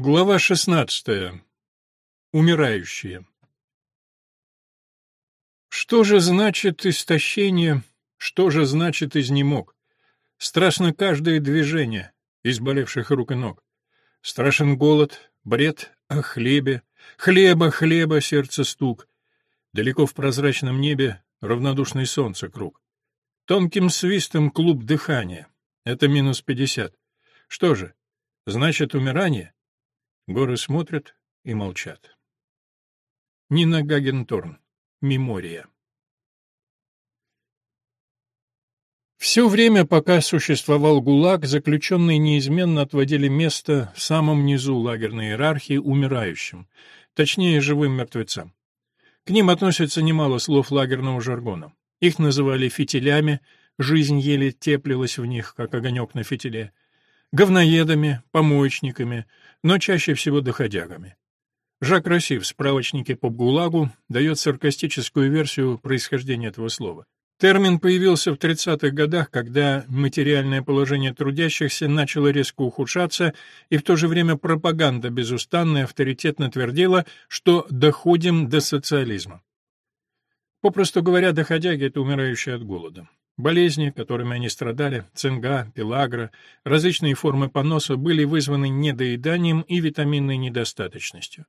Глава 16. Умирающие. Что же значит истощение, что же значит изнемог? Страшно каждое движение изболевших рук и ног. Страшен голод, бред о хлебе, хлеба, хлеба, сердце стук. Далеко в прозрачном небе равнодушное солнце круг. Тонким свистом клуб дыхания. Это минус пятьдесят. Что же, значит умирание? Горы смотрят и молчат. Нина Гагенторн. Мемория. Все время, пока существовал ГУЛАГ, заключенные неизменно отводили место в самом низу лагерной иерархии умирающим, точнее, живым мертвецам. К ним относится немало слов лагерного жаргона. Их называли фитилями, жизнь еле теплилась в них, как огонек на фитиле — говноедами, помоечниками, но чаще всего доходягами. Жак Росси в справочнике по ГУЛАГу дает саркастическую версию происхождения этого слова. Термин появился в 30-х годах, когда материальное положение трудящихся начало резко ухудшаться, и в то же время пропаганда безустанно и авторитетно твердила, что доходим до социализма. Попросту говоря, доходяги — это умирающие от голода. Болезни, которыми они страдали, цинга, пелагра, различные формы поноса были вызваны недоеданием и витаминной недостаточностью.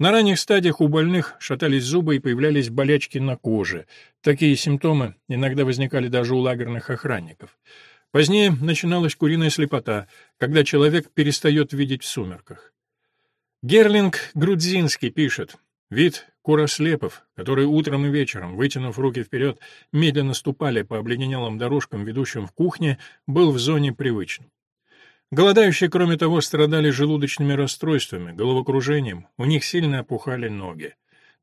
На ранних стадиях у больных шатались зубы и появлялись болячки на коже. Такие симптомы иногда возникали даже у лагерных охранников. Позднее начиналась куриная слепота, когда человек перестает видеть в сумерках. Герлинг Грудзинский пишет, Вид курослепов, которые утром и вечером, вытянув руки вперед, медленно ступали по обледенелым дорожкам, ведущим в кухне, был в зоне привычным. Голодающие, кроме того, страдали желудочными расстройствами, головокружением, у них сильно опухали ноги.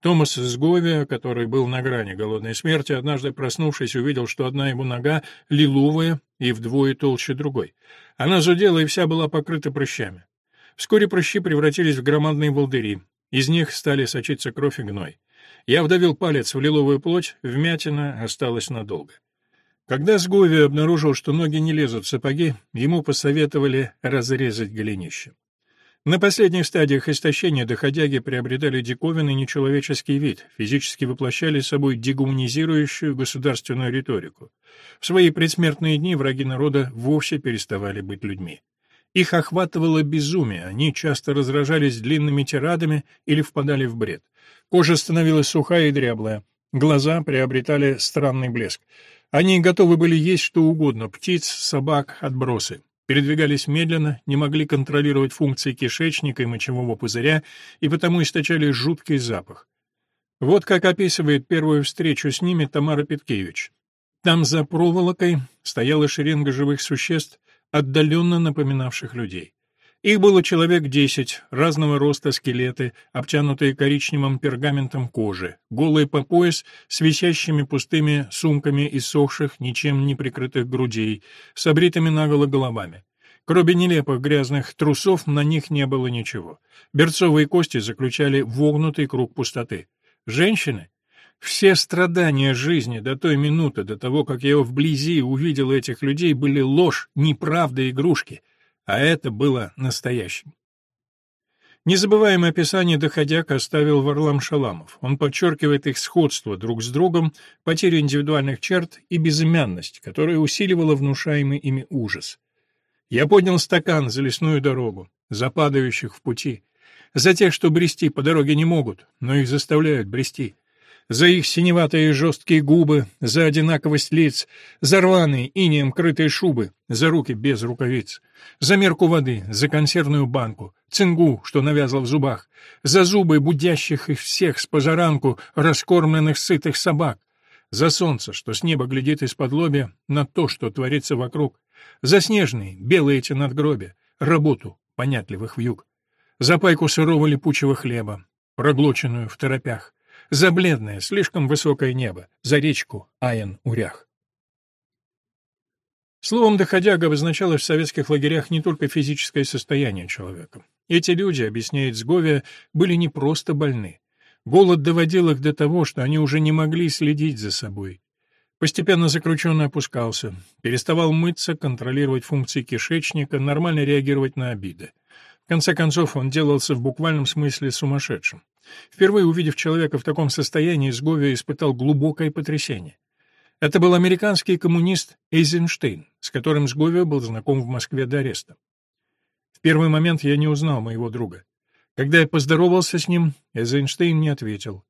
Томас Сговия, который был на грани голодной смерти, однажды проснувшись, увидел, что одна его нога лиловая и вдвое толще другой. Она зудела и вся была покрыта прыщами. Вскоре прыщи превратились в громадные волдыри. Из них стали сочиться кровь и гной. Я вдавил палец в лиловую плоть, вмятина осталась надолго. Когда Сгови обнаружил, что ноги не лезут в сапоги, ему посоветовали разрезать голенище. На последних стадиях истощения доходяги приобретали диковинный нечеловеческий вид, физически воплощали собой дегуманизирующую государственную риторику. В свои предсмертные дни враги народа вовсе переставали быть людьми. Их охватывало безумие, они часто разражались длинными тирадами или впадали в бред. Кожа становилась сухая и дряблая, глаза приобретали странный блеск. Они готовы были есть что угодно — птиц, собак, отбросы. Передвигались медленно, не могли контролировать функции кишечника и мочевого пузыря, и потому источали жуткий запах. Вот как описывает первую встречу с ними Тамара Петкевич. Там за проволокой стояла шеренга живых существ, отдаленно напоминавших людей. Их было человек десять, разного роста скелеты, обтянутые коричневым пергаментом кожи, голые по пояс, с висящими пустыми сумками иссохших, ничем не прикрытых грудей, с обритыми наголо головами. Кроме нелепых грязных трусов на них не было ничего. Берцовые кости заключали вогнутый круг пустоты. Женщины? Все страдания жизни до той минуты, до того, как я вблизи увидел этих людей, были ложь, неправда, игрушки, а это было настоящим. Незабываемое описание доходяк оставил Варлам Шаламов. Он подчеркивает их сходство друг с другом, потерю индивидуальных черт и безымянность, которая усиливала внушаемый ими ужас. Я поднял стакан за лесную дорогу, за падающих в пути, за тех, что брести по дороге не могут, но их заставляют брести за их синеватые жесткие губы, за одинаковость лиц, за рваные инеем крытые шубы, за руки без рукавиц, за мерку воды, за консервную банку, цингу, что навязла в зубах, за зубы будящих их всех с позаранку раскормленных сытых собак, за солнце, что с неба глядит из-под лобья на то, что творится вокруг, за снежные, белые эти надгробия, работу понятливых вьюг, за пайку сырого липучего хлеба, проглоченную в торопях, за бледное, слишком высокое небо, за речку Аян-Урях. Словом, доходяга обозначалось в советских лагерях не только физическое состояние человека. Эти люди, объясняет Сговия, были не просто больны. Голод доводил их до того, что они уже не могли следить за собой. Постепенно заключенный опускался, переставал мыться, контролировать функции кишечника, нормально реагировать на обиды. В конце концов, он делался в буквальном смысле сумасшедшим. Впервые увидев человека в таком состоянии, Сговия испытал глубокое потрясение. Это был американский коммунист Эйзенштейн, с которым Сговия был знаком в Москве до ареста. В первый момент я не узнал моего друга. Когда я поздоровался с ним, Эйзенштейн не ответил.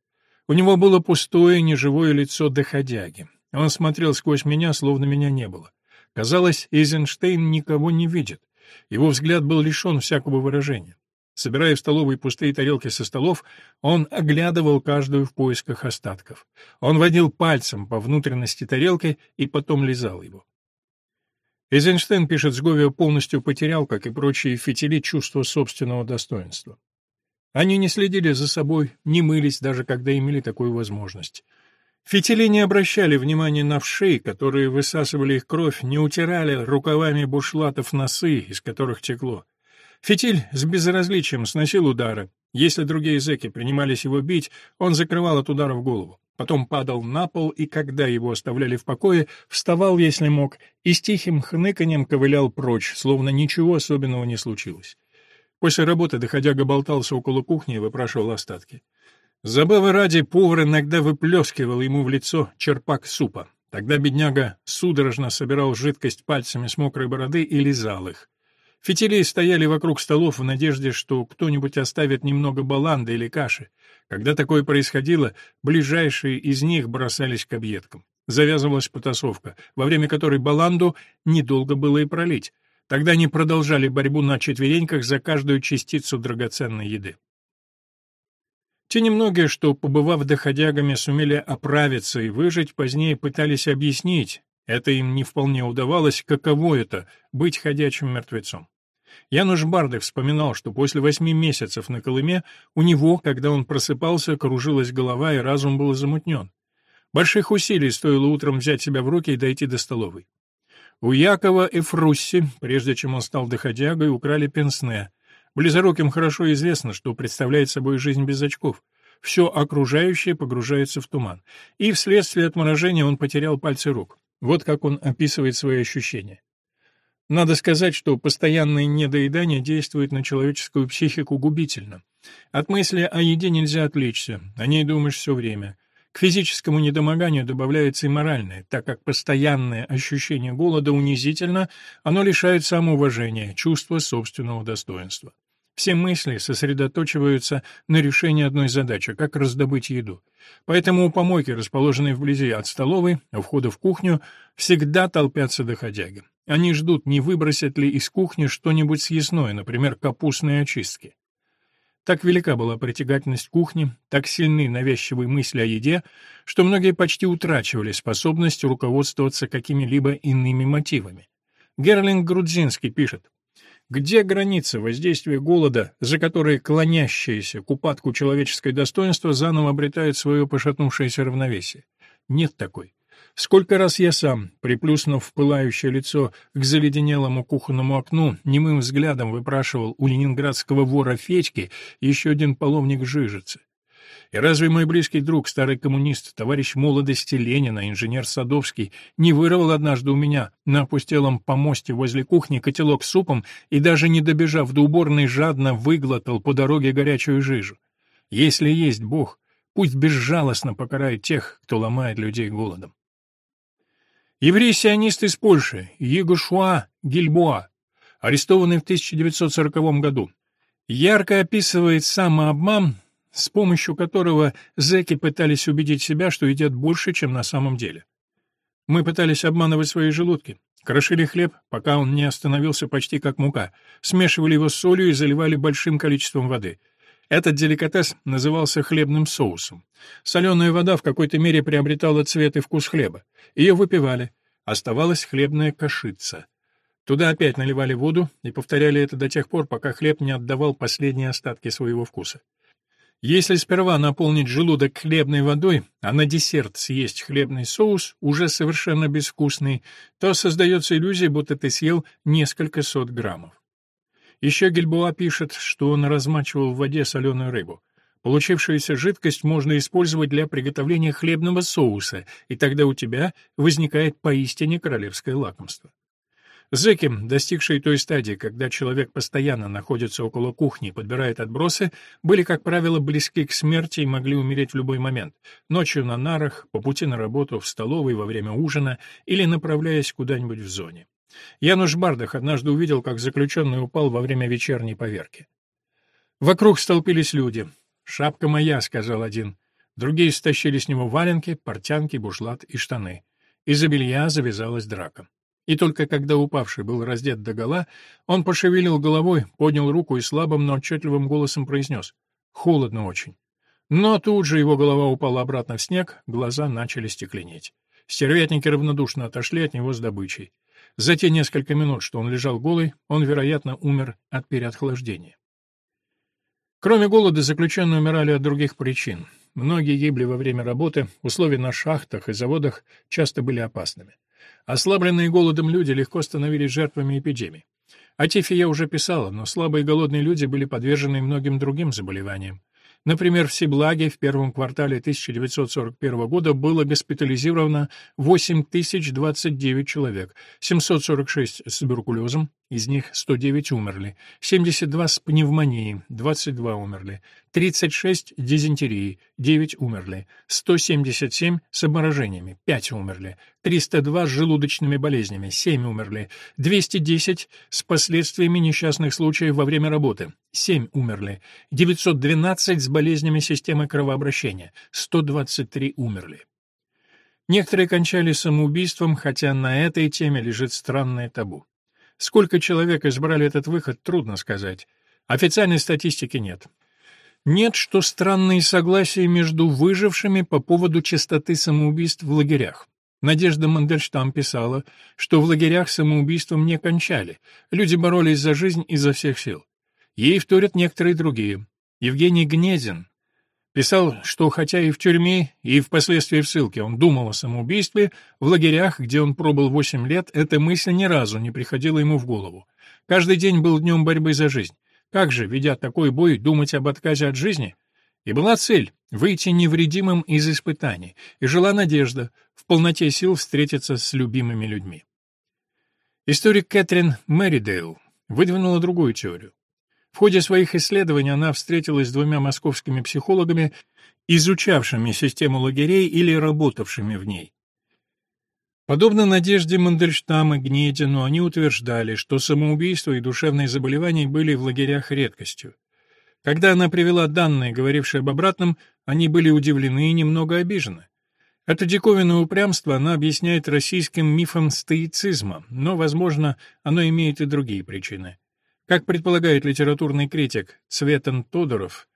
У него было пустое, неживое лицо доходяги. Он смотрел сквозь меня, словно меня не было. Казалось, Эйзенштейн никого не видит. Его взгляд был лишен всякого выражения. Собирая в столовой пустые тарелки со столов, он оглядывал каждую в поисках остатков. Он водил пальцем по внутренности тарелки и потом лизал его. Эйзенштейн, пишет Сговия, полностью потерял, как и прочие фитили, чувство собственного достоинства. Они не следили за собой, не мылись, даже когда имели такую возможность. Фитили не обращали внимания на вшей, которые высасывали их кровь, не утирали рукавами бушлатов носы, из которых текло. Фитиль с безразличием сносил удары. Если другие зэки принимались его бить, он закрывал от ударов голову. Потом падал на пол, и когда его оставляли в покое, вставал, если мог, и с тихим хныканьем ковылял прочь, словно ничего особенного не случилось. После работы доходяга болтался около кухни и выпрашивал остатки. Забавы ради повар иногда выплескивал ему в лицо черпак супа. Тогда бедняга судорожно собирал жидкость пальцами с мокрой бороды и лизал их. Фитили стояли вокруг столов в надежде, что кто-нибудь оставит немного баланды или каши. Когда такое происходило, ближайшие из них бросались к объедкам. Завязывалась потасовка, во время которой баланду недолго было и пролить. Тогда они продолжали борьбу на четвереньках за каждую частицу драгоценной еды. Те немногие, что, побывав доходягами, сумели оправиться и выжить, позднее пытались объяснить, это им не вполне удавалось, каково это — быть ходячим мертвецом. Януш Бардых вспоминал, что после восьми месяцев на Колыме у него, когда он просыпался, кружилась голова и разум был замутнен. Больших усилий стоило утром взять себя в руки и дойти до столовой. У Якова и Фрусси, прежде чем он стал доходягой, украли пенсне. Близоруким хорошо известно, что представляет собой жизнь без очков. Все окружающее погружается в туман. И вследствие отморожения он потерял пальцы рук. Вот как он описывает свои ощущения. Надо сказать, что постоянное недоедание действует на человеческую психику губительно. От мысли о еде нельзя отвлечься, о ней думаешь все время. К физическому недомоганию добавляется и моральное, так как постоянное ощущение голода унизительно, оно лишает самоуважения, чувства собственного достоинства. Все мысли сосредоточиваются на решении одной задачи — как раздобыть еду. Поэтому у помойки, расположенной вблизи от столовой, у входа в кухню, всегда толпятся доходяги. Они ждут, не выбросят ли из кухни что-нибудь съестное, например, капустные очистки. Так велика была притягательность кухни, так сильны навязчивые мысли о еде, что многие почти утрачивали способность руководствоваться какими-либо иными мотивами. Герлинг Грудзинский пишет, где граница воздействия голода, за которой клонящееся к упадку человеческое достоинство заново обретает свое пошатнувшееся равновесие? Нет такой. Сколько раз я сам, приплюснув пылающее лицо к заледенелому кухонному окну, немым взглядом выпрашивал у ленинградского вора Федьки еще один половник жижицы. И разве мой близкий друг, старый коммунист, товарищ молодости Ленина, инженер Садовский, не вырвал однажды у меня на опустелом помосте возле кухни котелок с супом и даже не добежав до уборной, жадно выглотал по дороге горячую жижу? Если есть Бог, пусть безжалостно покарает тех, кто ломает людей голодом. Еврей-сионист из Польши Егошуа Гильбоа, арестованный в 1940 году, ярко описывает самообман, с помощью которого зэки пытались убедить себя, что едят больше, чем на самом деле. Мы пытались обманывать свои желудки. Крошили хлеб, пока он не остановился почти как мука, смешивали его с солью и заливали большим количеством воды. Этот деликатес назывался хлебным соусом. Соленая вода в какой-то мере приобретала цвет и вкус хлеба. Ее выпивали. Оставалась хлебная кашица. Туда опять наливали воду и повторяли это до тех пор, пока хлеб не отдавал последние остатки своего вкуса. Если сперва наполнить желудок хлебной водой, а на десерт съесть хлебный соус, уже совершенно безвкусный, то создается иллюзия, будто ты съел несколько сот граммов. Еще Гельбуа пишет, что он размачивал в воде соленую рыбу. Получившуюся жидкость можно использовать для приготовления хлебного соуса, и тогда у тебя возникает поистине королевское лакомство. Зэки, достигшие той стадии, когда человек постоянно находится около кухни и подбирает отбросы, были, как правило, близки к смерти и могли умереть в любой момент. Ночью на нарах, по пути на работу, в столовой, во время ужина или направляясь куда-нибудь в зоне. Януш Бардах однажды увидел, как заключенный упал во время вечерней поверки. Вокруг столпились люди. «Шапка моя», — сказал один. Другие стащили с него валенки, портянки, бушлат и штаны. Из-за белья завязалась драка. И только когда упавший был раздет догола, он пошевелил головой, поднял руку и слабым, но отчетливым голосом произнес «Холодно очень». Но тут же его голова упала обратно в снег, глаза начали стекленеть. Стервятники равнодушно отошли от него с добычей. За те несколько минут, что он лежал голый, он, вероятно, умер от переохлаждения. Кроме голода, заключенные умирали от других причин. Многие гибли во время работы, условия на шахтах и заводах часто были опасными. Ослабленные голодом люди легко становились жертвами эпидемий. О тифе я уже писала, но слабые и голодные люди были подвержены многим другим заболеваниям. Например, в Сиблаге в первом квартале 1941 года было госпитализировано 8029 человек, 746 с туберкулезом, из них 109 умерли, 72 с пневмонией, 22 умерли, 36 дизентерией, 9 умерли, 177 с обморожениями, 5 умерли, 302 с желудочными болезнями, 7 умерли, 210 с последствиями несчастных случаев во время работы, 7 умерли, 912 с болезнями системы кровообращения, 123 умерли. Некоторые кончали самоубийством, хотя на этой теме лежит странное табу. Сколько человек избрали этот выход, трудно сказать. Официальной статистики нет. Нет, что странные согласия между выжившими по поводу частоты самоубийств в лагерях. Надежда Мандельштам писала, что в лагерях самоубийством не кончали, люди боролись за жизнь изо всех сил. Ей вторят некоторые другие. Евгений Гнезин, Писал, что хотя и в тюрьме, и впоследствии в ссылке он думал о самоубийстве, в лагерях, где он пробыл 8 лет, эта мысль ни разу не приходила ему в голову. Каждый день был днем борьбы за жизнь. Как же, ведя такой бой, думать об отказе от жизни? И была цель — выйти невредимым из испытаний, и жила надежда в полноте сил встретиться с любимыми людьми. Историк Кэтрин Мэридейл выдвинула другую теорию. В ходе своих исследований она встретилась с двумя московскими психологами, изучавшими систему лагерей или работавшими в ней. Подобно Надежде Мандельштама Гнедину, они утверждали, что самоубийство и душевные заболевания были в лагерях редкостью. Когда она привела данные, говорившие об обратном, они были удивлены и немного обижены. Это диковинное упрямство она объясняет российским мифом стоицизма, но, возможно, оно имеет и другие причины. Как предполагает литературный критик Цветан Тодоров,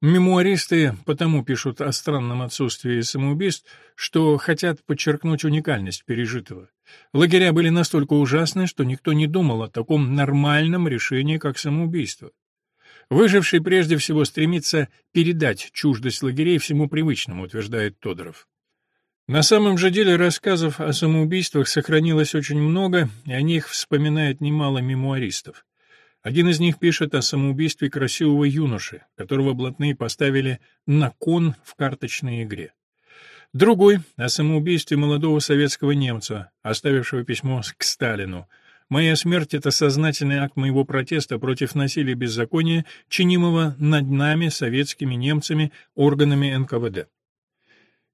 мемуаристы потому пишут о странном отсутствии самоубийств, что хотят подчеркнуть уникальность пережитого. Лагеря были настолько ужасны, что никто не думал о таком нормальном решении, как самоубийство. Выживший прежде всего стремится передать чуждость лагерей всему привычному, утверждает Тодоров. На самом же деле рассказов о самоубийствах сохранилось очень много, и о них вспоминает немало мемуаристов. Один из них пишет о самоубийстве красивого юноши, которого блатные поставили на кон в карточной игре. Другой — о самоубийстве молодого советского немца, оставившего письмо к Сталину. «Моя смерть — это сознательный акт моего протеста против насилия беззакония, чинимого над нами, советскими немцами, органами НКВД».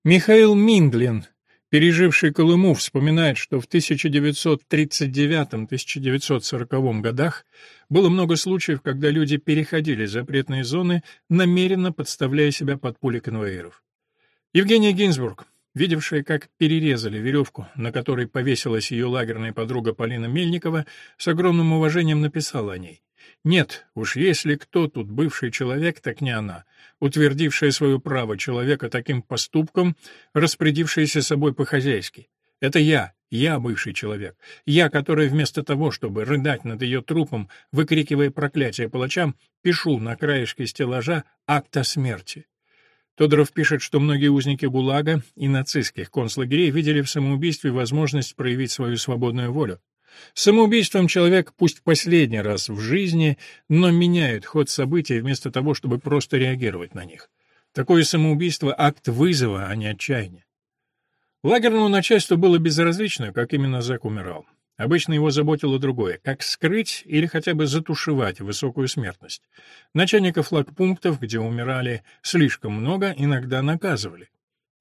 Михаил Миндлин переживший Колыму, вспоминает, что в 1939-1940 годах было много случаев, когда люди переходили запретные зоны, намеренно подставляя себя под пули конвоиров. Евгения Гинзбург, видевшая, как перерезали веревку, на которой повесилась ее лагерная подруга Полина Мельникова, с огромным уважением написала о ней. Нет, уж если кто тут бывший человек, так не она, утвердившая свое право человека таким поступком, распорядившаяся собой по-хозяйски. Это я, я бывший человек, я, который вместо того, чтобы рыдать над ее трупом, выкрикивая проклятие палачам, пишу на краешке стеллажа акта смерти. Тодоров пишет, что многие узники ГУЛАГа и нацистских концлагерей видели в самоубийстве возможность проявить свою свободную волю. Самоубийством человек, пусть последний раз в жизни, но меняет ход событий вместо того, чтобы просто реагировать на них. Такое самоубийство — акт вызова, а не отчаяния. Лагерному начальству было безразлично, как именно Зэк умирал. Обычно его заботило другое — как скрыть или хотя бы затушевать высокую смертность. Начальников лагпунктов, где умирали слишком много, иногда наказывали.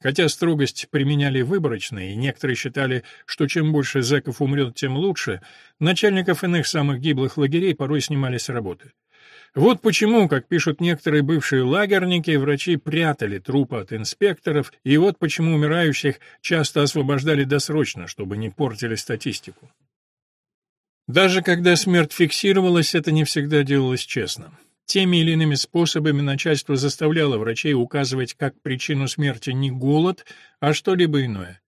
Хотя строгость применяли выборочно, и некоторые считали, что чем больше зэков умрет, тем лучше, начальников иных самых гиблых лагерей порой снимали с работы. Вот почему, как пишут некоторые бывшие лагерники, врачи прятали трупы от инспекторов, и вот почему умирающих часто освобождали досрочно, чтобы не портили статистику. Даже когда смерть фиксировалась, это не всегда делалось честно. Теми или иными способами начальство заставляло врачей указывать как причину смерти не голод, а что-либо иное.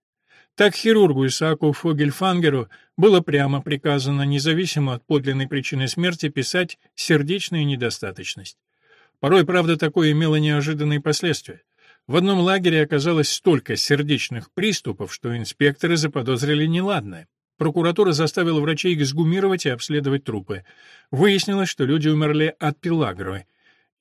Так хирургу Исааку Фогельфангеру было прямо приказано, независимо от подлинной причины смерти, писать «сердечная недостаточность». Порой, правда, такое имело неожиданные последствия. В одном лагере оказалось столько сердечных приступов, что инспекторы заподозрили неладное. Прокуратура заставила врачей эксгумировать и обследовать трупы. Выяснилось, что люди умерли от пелагры.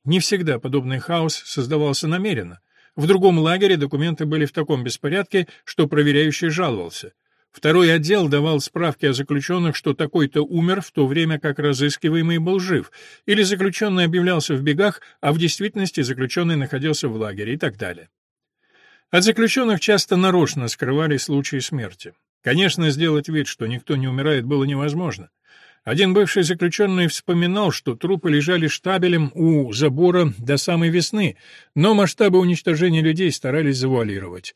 Не всегда подобный хаос создавался намеренно. В другом лагере документы были в таком беспорядке, что проверяющий жаловался. Второй отдел давал справки о заключенных, что такой-то умер в то время, как разыскиваемый был жив, или заключенный объявлялся в бегах, а в действительности заключенный находился в лагере и так далее. От заключенных часто нарочно скрывали случаи смерти. Конечно, сделать вид, что никто не умирает, было невозможно. Один бывший заключенный вспоминал, что трупы лежали штабелем у забора до самой весны, но масштабы уничтожения людей старались завуалировать.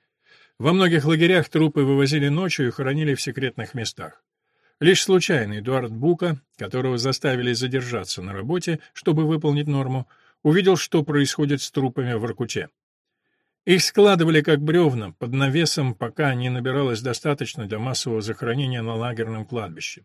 Во многих лагерях трупы вывозили ночью и хоронили в секретных местах. Лишь случайно Эдуард Бука, которого заставили задержаться на работе, чтобы выполнить норму, увидел, что происходит с трупами в Иркуте. Их складывали как бревна, под навесом, пока не набиралось достаточно для массового захоронения на лагерном кладбище.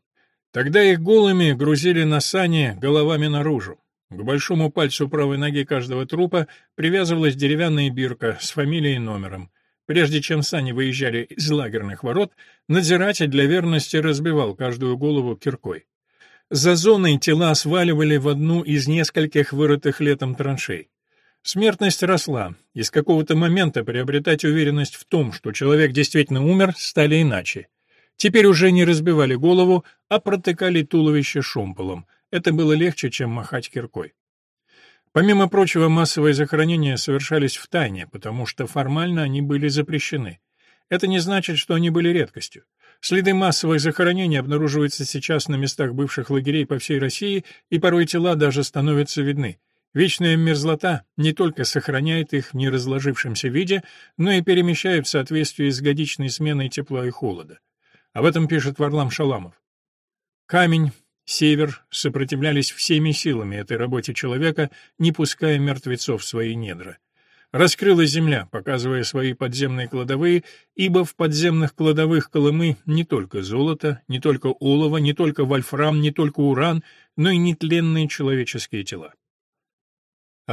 Тогда их голыми грузили на сани головами наружу. К большому пальцу правой ноги каждого трупа привязывалась деревянная бирка с фамилией и номером. Прежде чем сани выезжали из лагерных ворот, надзиратель для верности разбивал каждую голову киркой. За зоной тела сваливали в одну из нескольких вырытых летом траншей. Смертность росла, и с какого-то момента приобретать уверенность в том, что человек действительно умер, стали иначе. Теперь уже не разбивали голову, а протыкали туловище шомполом. Это было легче, чем махать киркой. Помимо прочего, массовые захоронения совершались в тайне, потому что формально они были запрещены. Это не значит, что они были редкостью. Следы массовых захоронений обнаруживаются сейчас на местах бывших лагерей по всей России, и порой тела даже становятся видны. Вечная мерзлота не только сохраняет их в неразложившемся виде, но и перемещает в соответствии с годичной сменой тепла и холода. Об этом пишет Варлам Шаламов. Камень, север сопротивлялись всеми силами этой работе человека, не пуская мертвецов в свои недра. Раскрылась земля, показывая свои подземные кладовые, ибо в подземных кладовых Колымы не только золото, не только олово, не только вольфрам, не только уран, но и нетленные человеческие тела.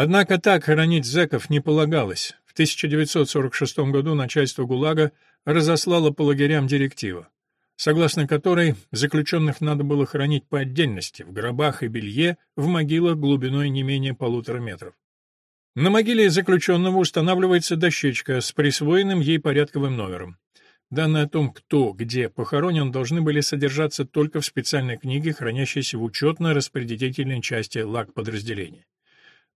Однако так хоронить зэков не полагалось. В 1946 году начальство ГУЛАГа разослало по лагерям директиву, согласно которой заключенных надо было хоронить по отдельности, в гробах и белье, в могилах глубиной не менее полутора метров. На могиле заключенного устанавливается дощечка с присвоенным ей порядковым номером. Данные о том, кто где похоронен, должны были содержаться только в специальной книге, хранящейся в учетно-распределительной части ЛАГ подразделения.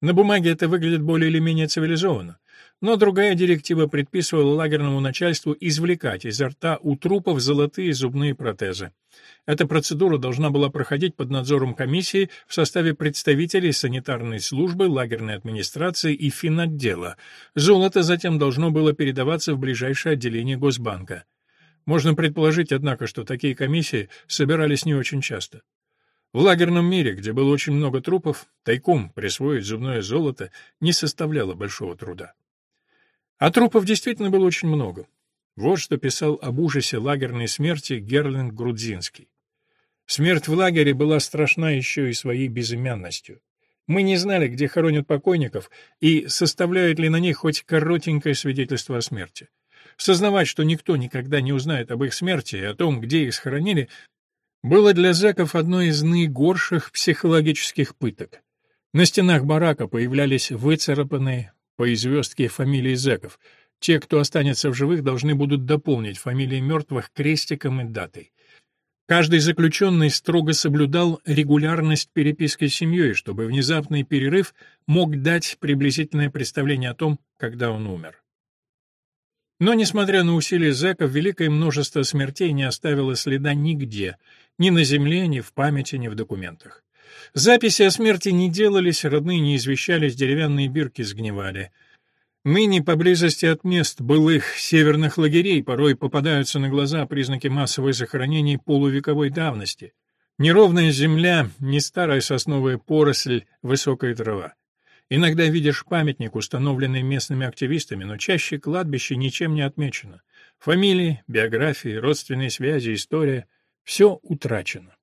На бумаге это выглядит более или менее цивилизованно, но другая директива предписывала лагерному начальству извлекать изо рта у трупов золотые зубные протезы. Эта процедура должна была проходить под надзором комиссии в составе представителей санитарной службы, лагерной администрации и финотдела. Золото затем должно было передаваться в ближайшее отделение Госбанка. Можно предположить, однако, что такие комиссии собирались не очень часто. В лагерном мире, где было очень много трупов, тайком присвоить зубное золото не составляло большого труда. А трупов действительно было очень много. Вот что писал об ужасе лагерной смерти Герлинг Грудзинский. Смерть в лагере была страшна еще и своей безымянностью. Мы не знали, где хоронят покойников и составляют ли на них хоть коротенькое свидетельство о смерти. Сознавать, что никто никогда не узнает об их смерти и о том, где их схоронили, было для зэков одной из наигорших психологических пыток. На стенах барака появлялись выцарапанные по известке фамилии зэков. Те, кто останется в живых, должны будут дополнить фамилии мертвых крестиком и датой. Каждый заключенный строго соблюдал регулярность переписки с семьей, чтобы внезапный перерыв мог дать приблизительное представление о том, когда он умер. Но, несмотря на усилия зэков, великое множество смертей не оставило следа нигде, ни на земле, ни в памяти, ни в документах. Записи о смерти не делались, родные не извещались, деревянные бирки сгнивали. Ныне поблизости от мест былых северных лагерей порой попадаются на глаза признаки массовых захоронений полувековой давности. Неровная земля, не старая сосновая поросль, высокая трава. Иногда видишь памятник, установленный местными активистами, но чаще кладбище ничем не отмечено. Фамилии, биографии, родственные связи, история — все утрачено.